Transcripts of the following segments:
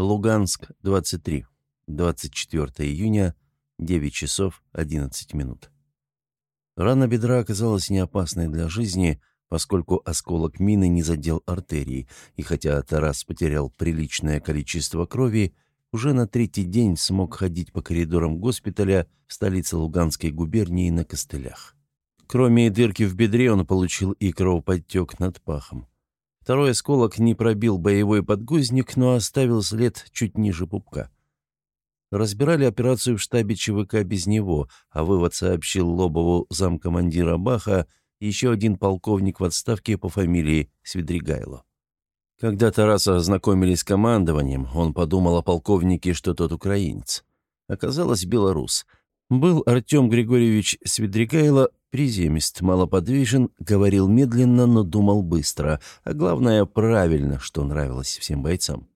Луганск, 23. 24 июня, 9 часов 11 минут. Рана бедра оказалась не опасной для жизни, поскольку осколок мины не задел артерии, и хотя Тарас потерял приличное количество крови, уже на третий день смог ходить по коридорам госпиталя в столице Луганской губернии на костылях. Кроме дырки в бедре он получил и кровоподтек над пахом. Второй осколок не пробил боевой подгузник, но оставил след чуть ниже пупка. Разбирали операцию в штабе ЧВК без него, а вывод сообщил Лобову замкомандира Баха еще один полковник в отставке по фамилии Свидригайло. Когда Тараса ознакомились с командованием, он подумал о полковнике, что тот украинец. Оказалось, белорус. Был Артем Григорьевич Свидригайло Приземист, малоподвижен, говорил медленно, но думал быстро, а главное, правильно, что нравилось всем бойцам.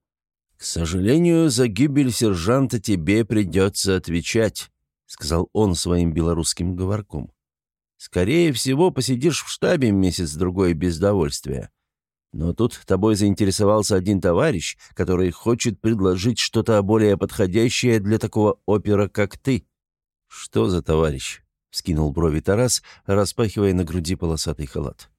«К сожалению, за гибель сержанта тебе придется отвечать», — сказал он своим белорусским говорком. «Скорее всего, посидишь в штабе месяц-другой без довольствия. Но тут тобой заинтересовался один товарищ, который хочет предложить что-то более подходящее для такого опера, как ты». «Что за товарищ?» вскинул брови Тарас, распахивая на груди полосатый халат.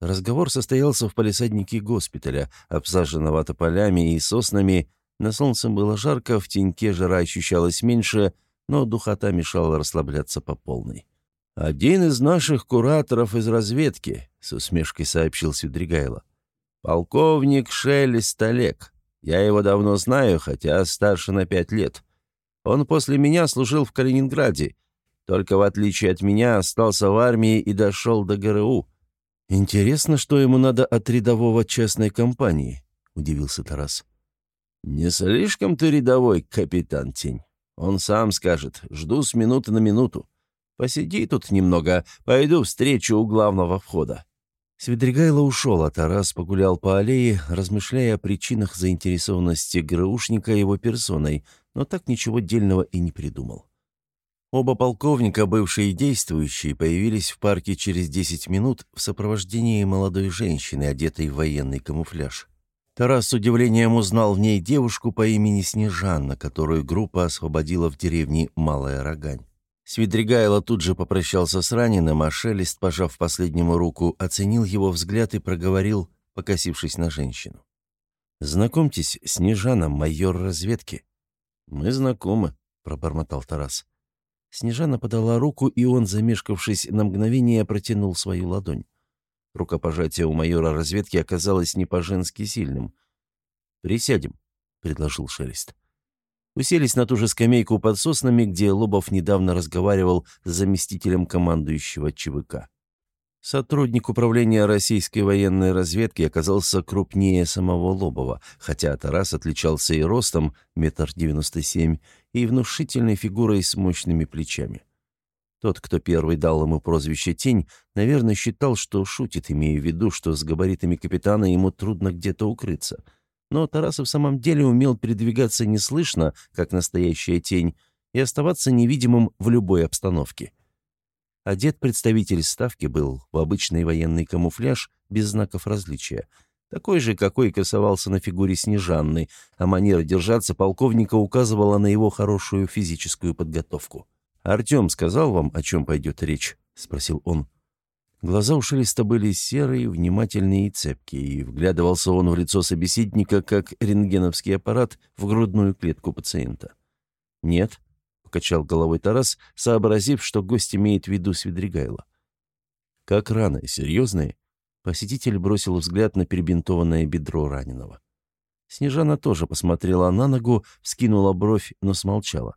Разговор состоялся в палисаднике госпиталя, обсаженного тополями и соснами. На солнце было жарко, в теньке жара ощущалось меньше, но духота мешала расслабляться по полной. «Один из наших кураторов из разведки», — с усмешкой сообщил Сюдригайло. «Полковник Шелест Олег. Я его давно знаю, хотя старше на пять лет. Он после меня служил в Калининграде только в отличие от меня остался в армии и дошел до ГРУ. Интересно, что ему надо от рядового частной компании, удивился Тарас. Не слишком ты рядовой, капитан Тень. Он сам скажет, жду с минуты на минуту. Посиди тут немного, пойду встречу у главного входа. Свидригайло ушел, а Тарас погулял по аллее, размышляя о причинах заинтересованности ГРУшника его персоной, но так ничего дельного и не придумал. Оба полковника, бывшие и действующие, появились в парке через 10 минут в сопровождении молодой женщины, одетой в военный камуфляж. Тарас с удивлением узнал в ней девушку по имени Снежанна, которую группа освободила в деревне Малая Рогань. Свидригайло тут же попрощался с раненым, а Шелест, пожав последнему руку, оценил его взгляд и проговорил, покосившись на женщину. «Знакомьтесь, Снежана, майор разведки». «Мы знакомы», — пробормотал Тарас. Снежана подала руку, и он, замешкавшись на мгновение, протянул свою ладонь. Рукопожатие у майора разведки оказалось не по-женски сильным. «Присядем», — предложил Шелест. Уселись на ту же скамейку под соснами, где Лобов недавно разговаривал с заместителем командующего ЧВК. Сотрудник управления российской военной разведки оказался крупнее самого Лобова, хотя Тарас отличался и ростом, метр девяносто семь, и внушительной фигурой с мощными плечами. Тот, кто первый дал ему прозвище «Тень», наверное, считал, что шутит, имея в виду, что с габаритами капитана ему трудно где-то укрыться. Но Тарас в самом деле умел передвигаться неслышно, как настоящая тень, и оставаться невидимым в любой обстановке. Одет представитель ставки был в обычный военный камуфляж без знаков различия, такой же, какой красовался на фигуре Снежанны, а манера держаться полковника указывала на его хорошую физическую подготовку. «Артем сказал вам, о чем пойдет речь?» — спросил он. Глаза у Шелеста были серые, внимательные и цепкие, и вглядывался он в лицо собеседника, как рентгеновский аппарат в грудную клетку пациента. «Нет», покачал головой Тарас, сообразив, что гость имеет в виду Свидригайло. «Как раны? Серьезные?» Посетитель бросил взгляд на перебинтованное бедро раненого. Снежана тоже посмотрела на ногу, вскинула бровь, но смолчала.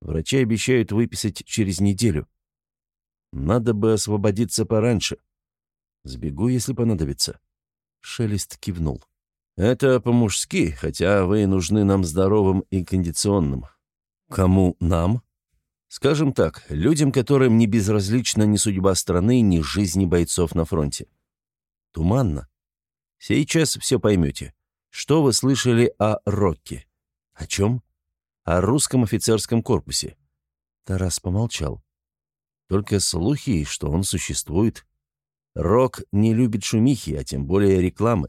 «Врачи обещают выписать через неделю. Надо бы освободиться пораньше. Сбегу, если понадобится». Шелест кивнул. «Это по-мужски, хотя вы нужны нам здоровым и кондиционным. Кому нам? Скажем так, людям, которым не безразлична ни судьба страны, ни жизни бойцов на фронте. Туманно. Сейчас все поймете. Что вы слышали о Рокке? О чем? О русском офицерском корпусе. Тарас помолчал. Только слухи, что он существует. Рок не любит шумихи, а тем более рекламы.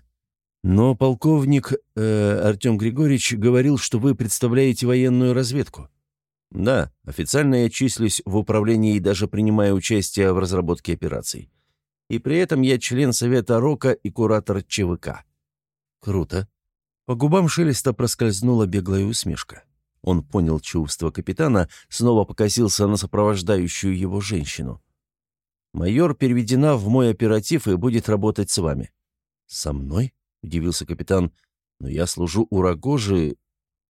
Но полковник э, Артем Григорьевич говорил, что вы представляете военную разведку. Да, официально я числюсь в управлении и даже принимаю участие в разработке операций. И при этом я член Совета РОКа и куратор ЧВК. Круто. По губам Шелеста проскользнула беглая усмешка. Он понял чувство капитана, снова покосился на сопровождающую его женщину. «Майор переведена в мой оператив и будет работать с вами». «Со мной?» — удивился капитан. «Но я служу у Рогожи.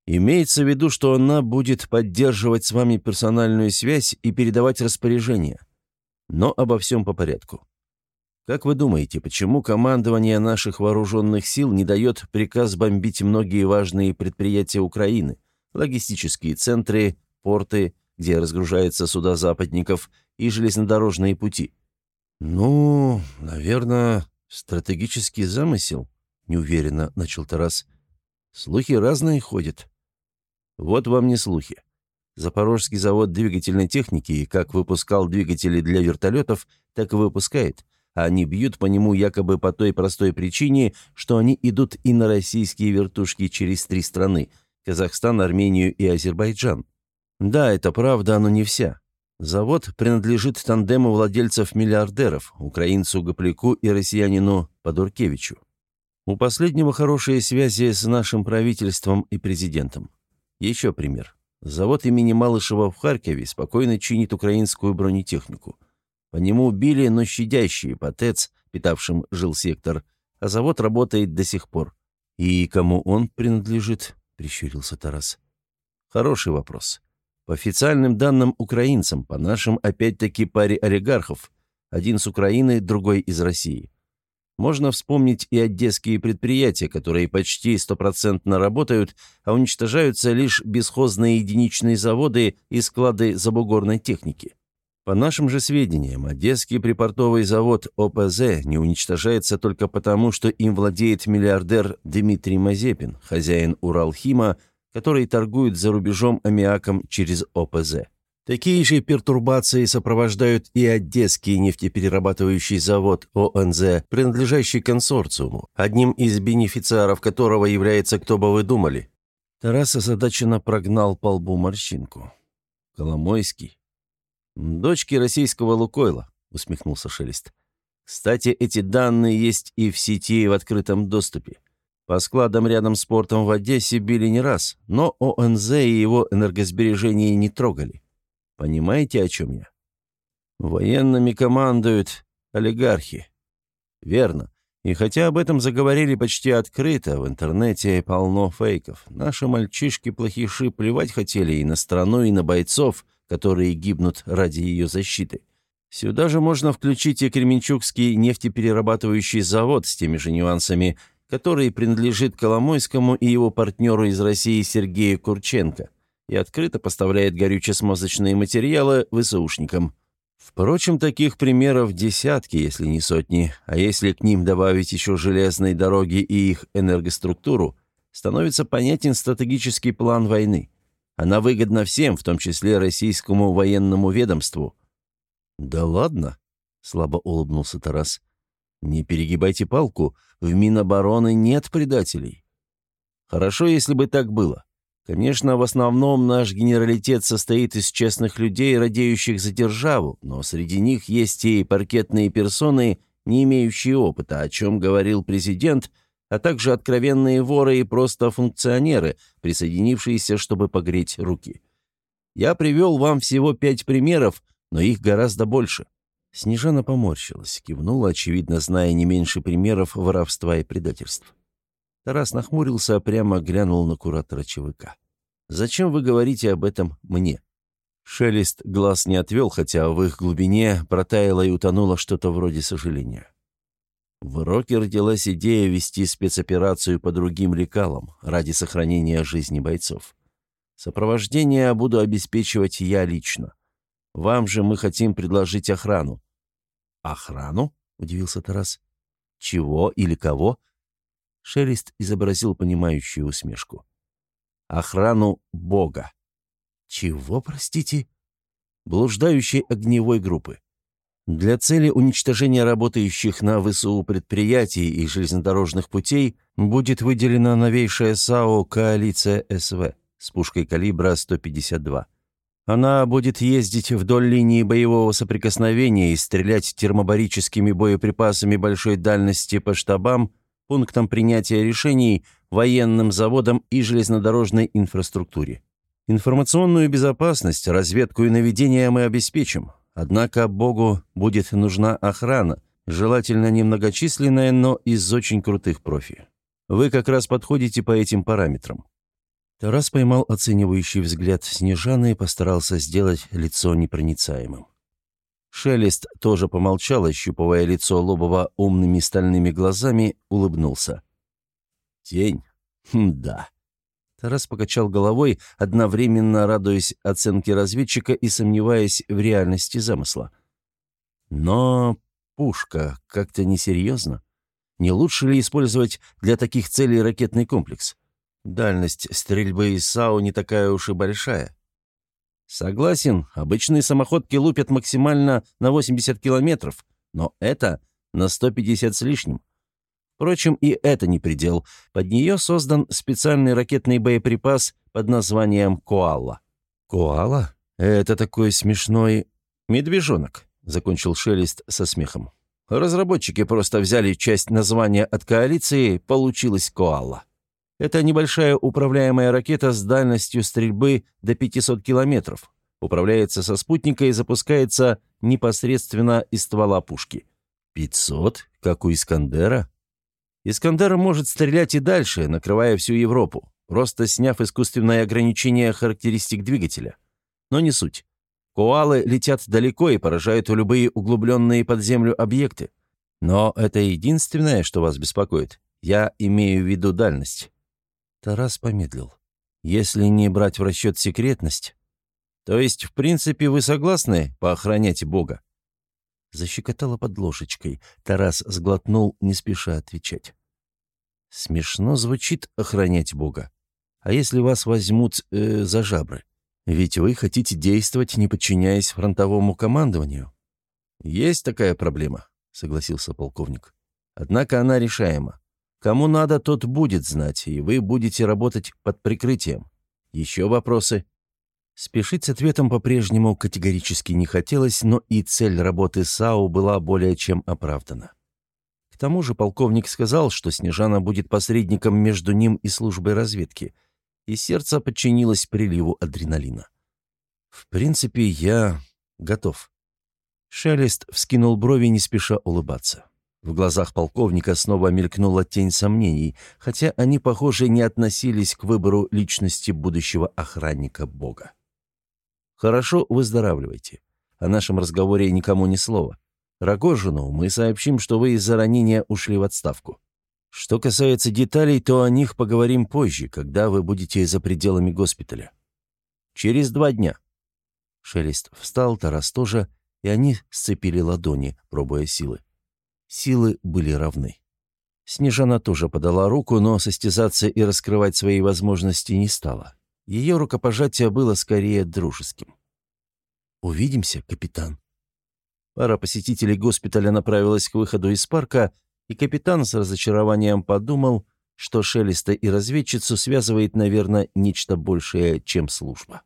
Имеется в виду, что она будет поддерживать с вами персональную связь и передавать распоряжения. Но обо всем по порядку. Как вы думаете, почему командование наших вооруженных сил не дает приказ бомбить многие важные предприятия Украины, логистические центры, порты, где разгружаются суда западников, и железнодорожные пути? Ну, наверное, стратегический замысел, неуверенно начал Тарас. Слухи разные ходят. Вот вам не слухи. Запорожский завод двигательной техники как выпускал двигатели для вертолетов, так и выпускает, а они бьют по нему якобы по той простой причине, что они идут и на российские вертушки через три страны – Казахстан, Армению и Азербайджан. Да, это правда, но не вся. Завод принадлежит тандему владельцев-миллиардеров, украинцу Гопляку и россиянину Подуркевичу. У последнего хорошие связи с нашим правительством и президентом. Еще пример. Завод имени Малышева в Харькове спокойно чинит украинскую бронетехнику. По нему били, но щадящие по ТЭЦ, питавшим жилсектор, а завод работает до сих пор. «И кому он принадлежит?» — прищурился Тарас. «Хороший вопрос. По официальным данным украинцам, по нашим опять-таки паре олигархов, один с Украины, другой из России. Можно вспомнить и одесские предприятия, которые почти стопроцентно работают, а уничтожаются лишь бесхозные единичные заводы и склады забугорной техники. По нашим же сведениям, Одесский припортовый завод ОПЗ не уничтожается только потому, что им владеет миллиардер Дмитрий Мазепин, хозяин Уралхима, который торгует за рубежом аммиаком через ОПЗ. Такие же пертурбации сопровождают и Одесский нефтеперерабатывающий завод ОНЗ, принадлежащий консорциуму, одним из бенефициаров которого является «Кто бы вы думали?». Тарас озадаченно прогнал по лбу морщинку. «Коломойский?» «Дочки российского Лукойла», — усмехнулся Шелест. «Кстати, эти данные есть и в сети, и в открытом доступе. По складам рядом с портом в Одессе били не раз, но ОНЗ и его энергосбережения не трогали. Понимаете, о чем я? Военными командуют олигархи. Верно. И хотя об этом заговорили почти открыто, в интернете полно фейков. Наши мальчишки-плохиши плевать хотели и на страну, и на бойцов, которые гибнут ради ее защиты. Сюда же можно включить и Кременчугский нефтеперерабатывающий завод с теми же нюансами, который принадлежит Коломойскому и его партнеру из России Сергею Курченко – и открыто поставляет горюче-смазочные материалы ВСУшникам. Впрочем, таких примеров десятки, если не сотни, а если к ним добавить еще железные дороги и их энергоструктуру, становится понятен стратегический план войны. Она выгодна всем, в том числе российскому военному ведомству. «Да ладно», — слабо улыбнулся Тарас. «Не перегибайте палку, в Минобороны нет предателей». «Хорошо, если бы так было. Конечно, в основном наш генералитет состоит из честных людей, радеющих за державу, но среди них есть и паркетные персоны, не имеющие опыта, о чем говорил президент, а также откровенные воры и просто функционеры, присоединившиеся, чтобы погреть руки. Я привел вам всего пять примеров, но их гораздо больше». Снежана поморщилась, кивнула, очевидно, зная не меньше примеров воровства и предательств. Тарас нахмурился, а прямо глянул на куратора ЧВК. «Зачем вы говорите об этом мне?» Шелест глаз не отвел, хотя в их глубине протаяло и утонуло что-то вроде сожаления. В Роке родилась идея вести спецоперацию по другим лекалам ради сохранения жизни бойцов. Сопровождение буду обеспечивать я лично. Вам же мы хотим предложить охрану». «Охрану?» — удивился Тарас. «Чего или кого?» Шелест изобразил понимающую усмешку. «Охрану Бога». «Чего, простите?» «Блуждающей огневой группы». Для цели уничтожения работающих на ВСУ предприятий и железнодорожных путей будет выделена новейшая САУ «Коалиция СВ» с пушкой калибра 152. Она будет ездить вдоль линии боевого соприкосновения и стрелять термобарическими боеприпасами большой дальности по штабам, пунктам принятия решений, военным заводам и железнодорожной инфраструктуре. Информационную безопасность, разведку и наведение мы обеспечим. Однако Богу будет нужна охрана, желательно немногочисленная, но из очень крутых профи. Вы как раз подходите по этим параметрам. Тарас поймал оценивающий взгляд Снежаны и постарался сделать лицо непроницаемым. Шелест тоже помолчал, ощупывая лицо Лобова умными стальными глазами, улыбнулся. «Тень? Хм, да». Тарас покачал головой, одновременно радуясь оценке разведчика и сомневаясь в реальности замысла. «Но пушка как-то несерьезно. Не лучше ли использовать для таких целей ракетный комплекс? Дальность стрельбы из САУ не такая уж и большая. Согласен, обычные самоходки лупят максимально на 80 километров, но это на 150 с лишним. Впрочем, и это не предел. Под нее создан специальный ракетный боеприпас под названием «Коала». «Коала? Это такой смешной медвежонок», — закончил Шелест со смехом. Разработчики просто взяли часть названия от коалиции, получилось «Коала». Это небольшая управляемая ракета с дальностью стрельбы до 500 километров. Управляется со спутника и запускается непосредственно из ствола пушки. 500? Как у «Искандера»? «Искандер» может стрелять и дальше, накрывая всю Европу, просто сняв искусственное ограничение характеристик двигателя. Но не суть. Коалы летят далеко и поражают любые углубленные под землю объекты. Но это единственное, что вас беспокоит. Я имею в виду дальность. Тарас помедлил. «Если не брать в расчет секретность...» «То есть, в принципе, вы согласны поохранять Бога?» Защекотало под ложечкой. Тарас сглотнул, не спеша отвечать. «Смешно звучит охранять Бога. А если вас возьмут э, за жабры? Ведь вы хотите действовать, не подчиняясь фронтовому командованию». «Есть такая проблема», — согласился полковник. «Однако она решаема. Кому надо, тот будет знать, и вы будете работать под прикрытием. Еще вопросы?» Спешить с ответом по-прежнему категорически не хотелось, но и цель работы САУ была более чем оправдана. К тому же полковник сказал, что Снежана будет посредником между ним и службой разведки, и сердце подчинилось приливу адреналина. «В принципе, я готов». Шелест вскинул брови, не спеша улыбаться. В глазах полковника снова мелькнула тень сомнений, хотя они, похоже, не относились к выбору личности будущего охранника Бога. «Хорошо, выздоравливайте. О нашем разговоре никому ни слова. Рогожину мы сообщим, что вы из-за ранения ушли в отставку. Что касается деталей, то о них поговорим позже, когда вы будете за пределами госпиталя. Через два дня». Шелест встал, Тарас тоже, и они сцепили ладони, пробуя силы. Силы были равны. Снежана тоже подала руку, но состязаться и раскрывать свои возможности не стала. Ее рукопожатие было скорее дружеским. «Увидимся, капитан». Пара посетителей госпиталя направилась к выходу из парка, и капитан с разочарованием подумал, что Шелеста и разведчицу связывает, наверное, нечто большее, чем служба.